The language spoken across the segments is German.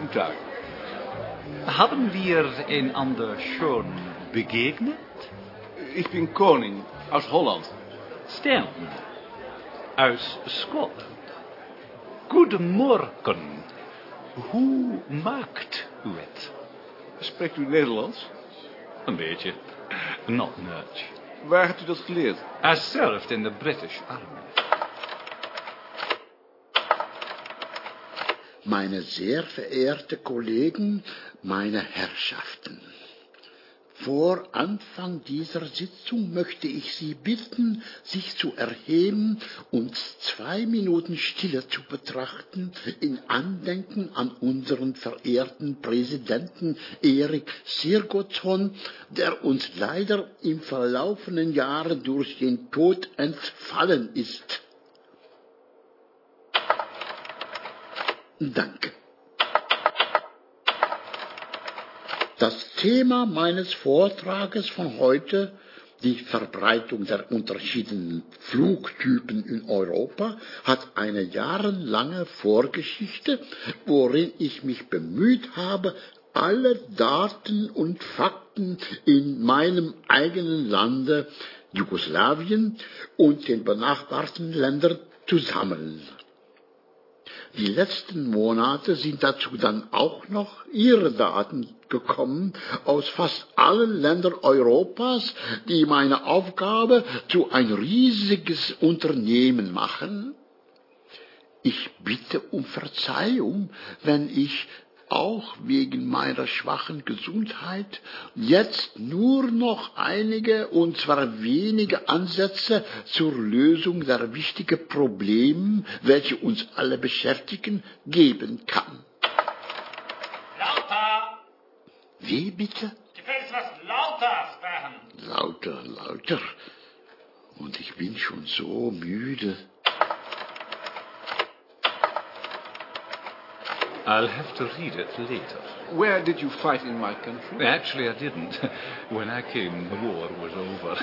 Guten. Haben wir einander schon begegnet? Ich bin Koning aus Holland. Stern aus Schotland. Goedemorgen. Hoe maakt u het? Spreekt u Nederlands? Een beetje. Not much. Waar hebt u dat geleerd? I served in the British Army. Meine sehr verehrte Kollegen, meine Herrschaften. Vor Anfang dieser Sitzung möchte ich Sie bitten, sich zu erheben und zwei Minuten Stille zu betrachten in Andenken an unseren verehrten Präsidenten Erik Sirgotson, der uns leider im verlaufenen Jahre durch den Tod entfallen ist. Danke. Das Thema meines Vortrages von heute, die Verbreitung der unterschiedlichen Flugtypen in Europa, hat eine jahrelange Vorgeschichte, worin ich mich bemüht habe, alle Daten und Fakten in meinem eigenen Lande Jugoslawien und den benachbarten Ländern zu sammeln. Die letzten Monate sind dazu dann auch noch ihre Daten gekommen aus fast allen Ländern Europas, die meine Aufgabe zu ein riesiges Unternehmen machen. Ich bitte um Verzeihung, wenn ich auch wegen meiner schwachen Gesundheit jetzt nur noch einige, und zwar wenige Ansätze zur Lösung der wichtigen Probleme, welche uns alle beschäftigen, geben kann. Lauter! Wie bitte? Gefällt was lauter sprechen? Lauter, lauter. Und ich bin schon so müde. I'll have to read it later. Where did you fight in my country? Actually, I didn't. When I came, the war was over.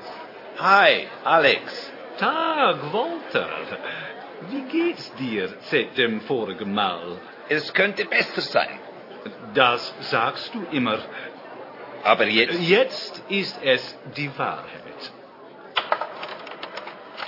Hi, Alex. Tag, Walter. Wie geht's dir seit dem vorigen Mal? Es könnte besser sein. Das sagst du immer. Aber jetzt. Jetzt ist es die Wahrheit.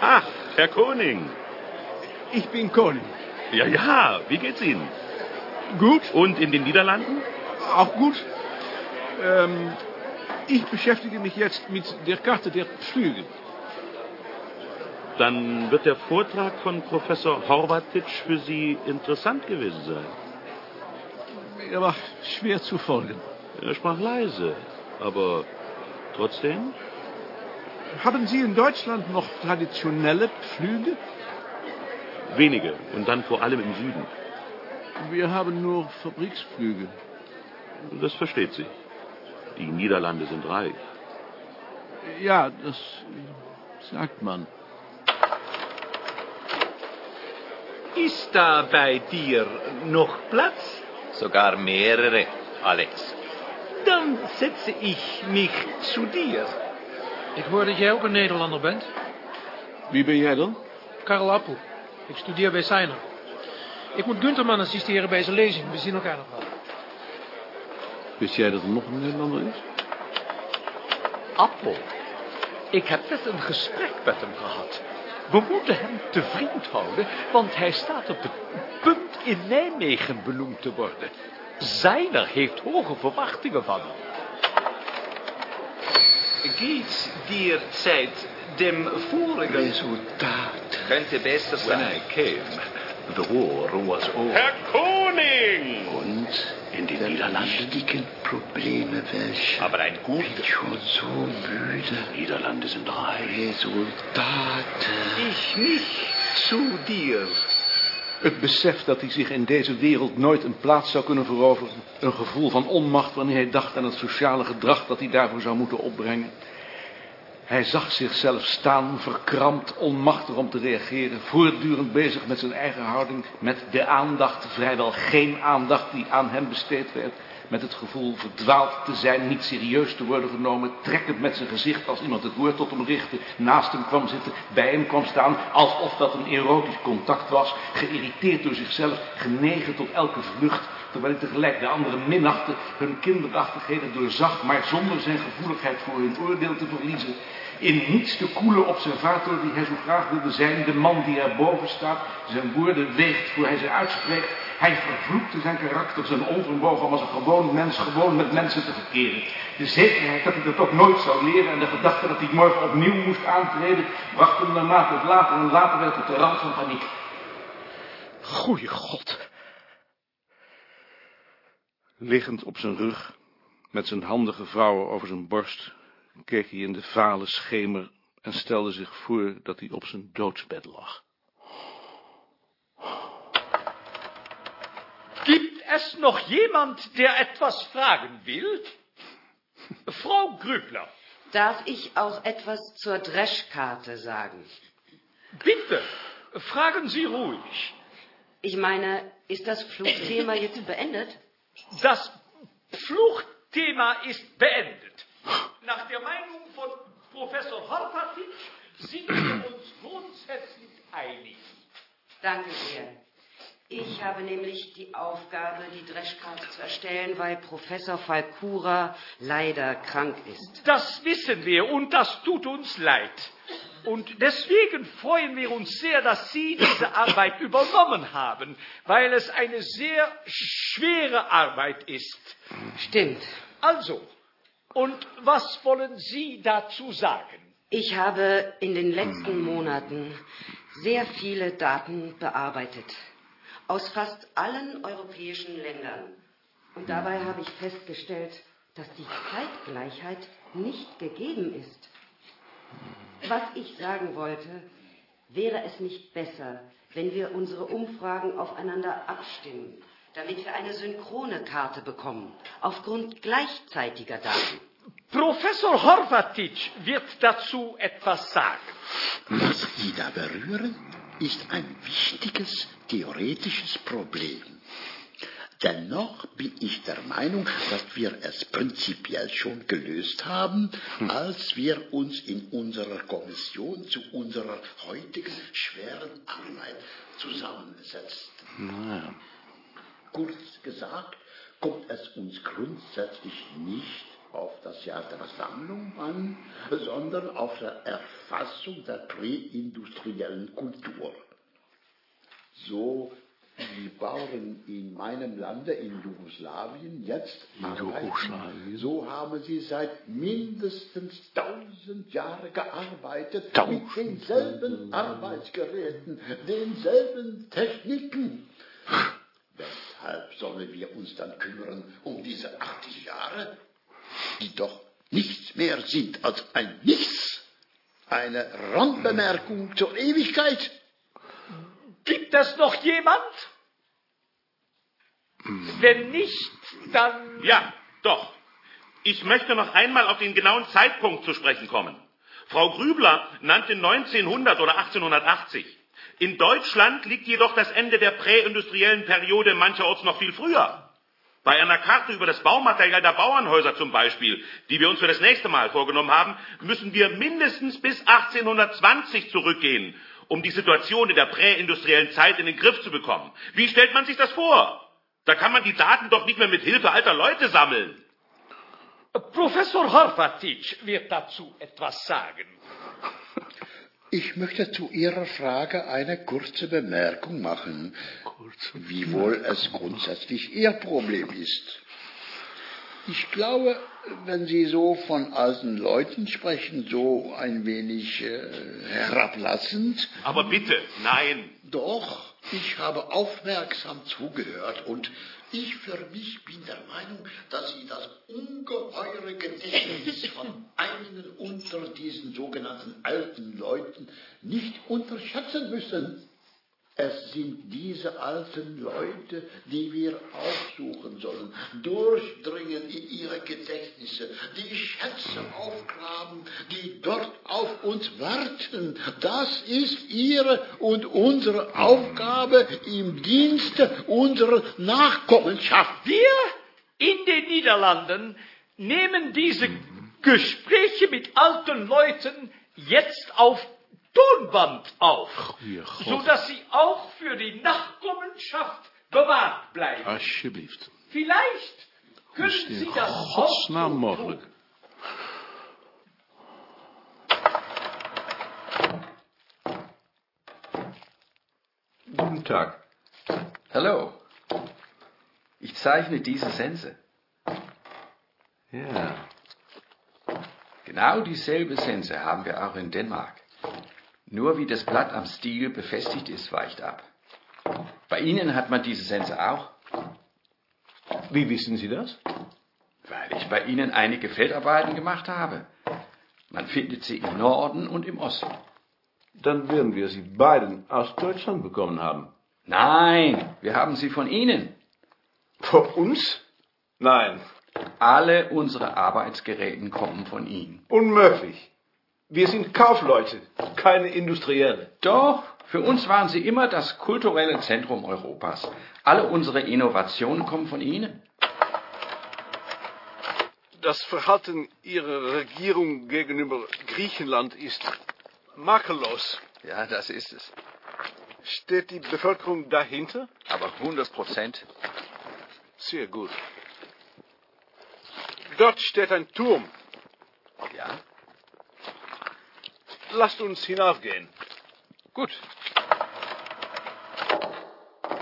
Ach, Herr Koning. Ich bin Koning. Ja, ja, wie geht's Ihnen? Gut, Und in den Niederlanden? auch gut. Ähm, ich beschäftige mich jetzt mit der Karte der Flüge. Dann wird der Vortrag von Professor Horvatic für Sie interessant gewesen sein. Er war schwer zu folgen. Er sprach leise, aber trotzdem. Haben Sie in Deutschland noch traditionelle Flüge? Wenige und dann vor allem im Süden. Wir haben nur Fabriksflüge. Das versteht sich. Die Niederlande sind reich. Ja, das sagt man. Ist da bei dir noch Platz? Sogar mehrere, Alex. Dann setze ich mich zu dir. Ik hoor dat jij ook een Nederlander bent. Wie ben jij dan? Karel Appel. Ik studeer bij Seiner. Ik moet Gunterman assisteren bij zijn lezing. We zien elkaar nog wel. Wist jij dat er nog een Nederlander is? Appel. Ik heb net een gesprek met hem gehad. We moeten hem te vriend houden, want hij staat op het punt in Nijmegen benoemd te worden. Zijner heeft hoge verwachtingen van hem. Geht's dir seit dem vorigen... Resultat. Könnte besser When sein. I came, the war was over. Herr Koning! Und in den Niederlanden wichtigen Probleme, welche Aber ein bin guter. schon so müde. Niederlande sind reich. Resultate. Ich mich zu dir. Het besef dat hij zich in deze wereld nooit een plaats zou kunnen veroveren. Een gevoel van onmacht wanneer hij dacht aan het sociale gedrag dat hij daarvoor zou moeten opbrengen. Hij zag zichzelf staan, verkrampt, onmachtig om te reageren, voortdurend bezig met zijn eigen houding, met de aandacht, vrijwel geen aandacht die aan hem besteed werd, met het gevoel verdwaald te zijn, niet serieus te worden genomen, trekkend met zijn gezicht als iemand het woord tot hem richtte, naast hem kwam zitten, bij hem kwam staan, alsof dat een erotisch contact was, geïrriteerd door zichzelf, genegen tot elke vlucht, terwijl hij tegelijk de anderen minachtte, hun kinderachtigheden doorzag, maar zonder zijn gevoeligheid voor hun oordeel te verliezen. In niets de koele observator die hij zo graag wilde zijn, de man die erboven staat, zijn woorden weegt voor hij ze uitspreekt. Hij vervloekte zijn karakter, zijn onvermogen om als een gewoon mens gewoon met mensen te verkeren. De zekerheid dat hij dat toch nooit zou leren en de gedachte dat hij morgen opnieuw moest aantreden, bracht hem naarmate het later en later werd op de rand van paniek. Goeie god. Liggend op zijn rug, met zijn handen gevouwen over zijn borst, keek hij in de vale schemer en stelde zich voor dat hij op zijn doodsbed lag. Gibt es noch jemand, der etwas fragen will? Frau Grübler, Darf ich auch etwas zur Dreschkarte sagen? bitte, fragen Sie ruhig. Ich meine, ist das Flugthema jetzt beendet? Das Fluchtthema ist beendet. Nach der Meinung von Professor Horpatic sind wir uns grundsätzlich einig. Danke sehr. Ich habe nämlich die Aufgabe, die Dreschkarte zu erstellen, weil Professor Falkura leider krank ist. Das wissen wir und das tut uns leid. Und deswegen freuen wir uns sehr, dass Sie diese Arbeit übernommen haben, weil es eine sehr schwere Arbeit ist. Stimmt. Also, und was wollen Sie dazu sagen? Ich habe in den letzten Monaten sehr viele Daten bearbeitet. Aus fast allen europäischen Ländern. Und dabei habe ich festgestellt, dass die Zeitgleichheit nicht gegeben ist. Was ich sagen wollte, wäre es nicht besser, wenn wir unsere Umfragen aufeinander abstimmen, damit wir eine synchrone Karte bekommen, aufgrund gleichzeitiger Daten. Professor Horvatic wird dazu etwas sagen. Was Sie da berühren, ist ein wichtiges theoretisches Problem. Dennoch bin ich der Meinung, dass wir es prinzipiell schon gelöst haben, als wir uns in unserer Kommission zu unserer heutigen schweren Arbeit zusammensetzten. Kurz gesagt, kommt es uns grundsätzlich nicht auf das Jahr der Sammlung an, sondern auf der Erfassung der präindustriellen Kultur. So wie Bauern in meinem Lande, in Jugoslawien, jetzt arbeiten, so haben sie seit mindestens tausend Jahren gearbeitet, mit denselben Arbeitsgeräten, denselben Techniken. Weshalb sollen wir uns dann kümmern um diese 80 Jahre, die doch nichts mehr sind als ein Nichts, eine Randbemerkung zur Ewigkeit? Gibt es noch jemand? Wenn nicht, dann... Ja, doch. Ich möchte noch einmal auf den genauen Zeitpunkt zu sprechen kommen. Frau Grübler nannte 1900 oder 1880. In Deutschland liegt jedoch das Ende der präindustriellen Periode mancherorts noch viel früher. Bei einer Karte über das Baumaterial der Bauernhäuser zum Beispiel, die wir uns für das nächste Mal vorgenommen haben, müssen wir mindestens bis 1820 zurückgehen, um die Situation in der präindustriellen Zeit in den Griff zu bekommen. Wie stellt man sich das vor? Da kann man die Daten doch nicht mehr mit Hilfe alter Leute sammeln. Professor Horvatic wird dazu etwas sagen. Ich möchte zu Ihrer Frage eine kurze Bemerkung machen, wiewohl es grundsätzlich Ihr Problem ist. Ich glaube, wenn Sie so von alten Leuten sprechen, so ein wenig äh, herablassend. Aber bitte, nein. Doch, ich habe aufmerksam zugehört und ich für mich bin der Meinung, dass Sie das ungeheure Gedächtnis von einigen unter diesen sogenannten alten Leuten nicht unterschätzen müssen. Es sind diese alten Leute, die wir aufsuchen sollen, durchdringen in ihre Gedächtnisse, die Schätze aufgraben, die dort auf uns warten. Das ist ihre und unsere Aufgabe im Dienste unserer Nachkommenschaft. Wir? in den Niederlanden nehmen diese Gespräche mit alten Leuten jetzt auf Tonband auf, sodass sie auch für die Nachkommenschaft bewahrt bleiben. Alsjeblieft. Vielleicht können Is Sie in das auch godsnaam mogelijk? Guten Tag. Hallo. Ich zeichne diese Sense. Ja. Genau dieselbe Sense haben wir auch in Dänemark. Nur wie das Blatt am Stiel befestigt ist, weicht ab. Bei Ihnen hat man diese Sense auch, Wie wissen Sie das? weil ich bei Ihnen einige Feldarbeiten gemacht habe. Man findet sie im Norden und im Osten. Dann werden wir sie beiden aus Deutschland bekommen haben. Nein, wir haben sie von Ihnen. Von uns? Nein, Alle unsere Arbeitsgeräten kommen von Ihnen. unmöglich. Wir sind Kaufleute, keine Industrielle. Doch, für uns waren Sie immer das kulturelle Zentrum Europas. Alle unsere Innovationen kommen von Ihnen. Das Verhalten Ihrer Regierung gegenüber Griechenland ist makellos. Ja, das ist es. Steht die Bevölkerung dahinter? Aber 100 Prozent. Sehr gut. Dort steht ein Turm. Ja. Lasst uns hinaufgehen. Gut.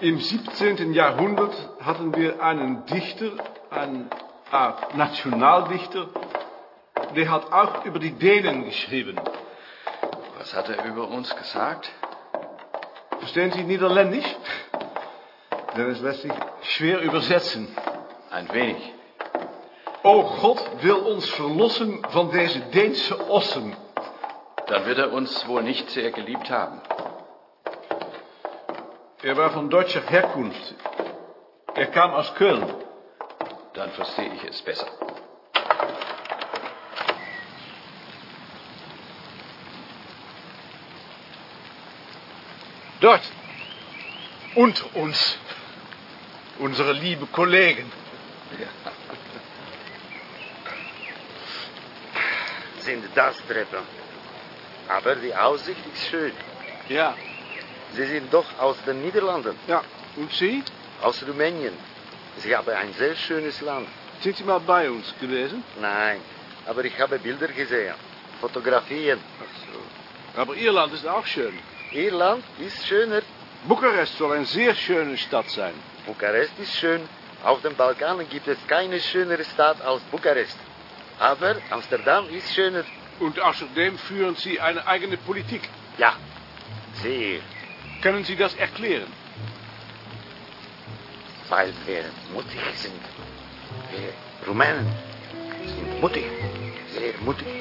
Im 17. Jahrhundert hatten wir einen Dichter, eine Art Nationaldichter, der hat auch über die Dänen geschrieben. Was hat er über uns gesagt? Verstehen Sie Niederländisch? Denn es lässt sich schwer übersetzen. Ein wenig. O God wil ons verlossen van deze Deense ossen. Dann wird er uns wohl nicht sehr geliebt haben. Er war von deutscher Herkunft. Er kam aus Köln. Dann verstehe ich es besser. Dort. Unter uns. Unsere liebe Kollegen. sind das Treppen. Aber die Aussicht ist schön. Ja. Sie sind doch aus den Niederlanden, Ja. Und Sie? aus Rumänien. Sie haben ein sehr schönes Land. Sind Sie mal bei uns gewesen? Nein, aber ich habe Bilder gesehen, Fotografien. Aber Irland ist auch schön. Irland ist schöner, Bukarest soll eine sehr schöne Stadt sein. Bukarest ist schön. Auf den Balkanen gibt es keine schönere Stadt als Bukarest. Aber Amsterdam ist schöner. Und außerdem führen Sie eine eigene Politik. Ja, sehr. Können Sie das erklären? Weil wir mutig sind. Wir Rumänen sind mutig, sehr mutig.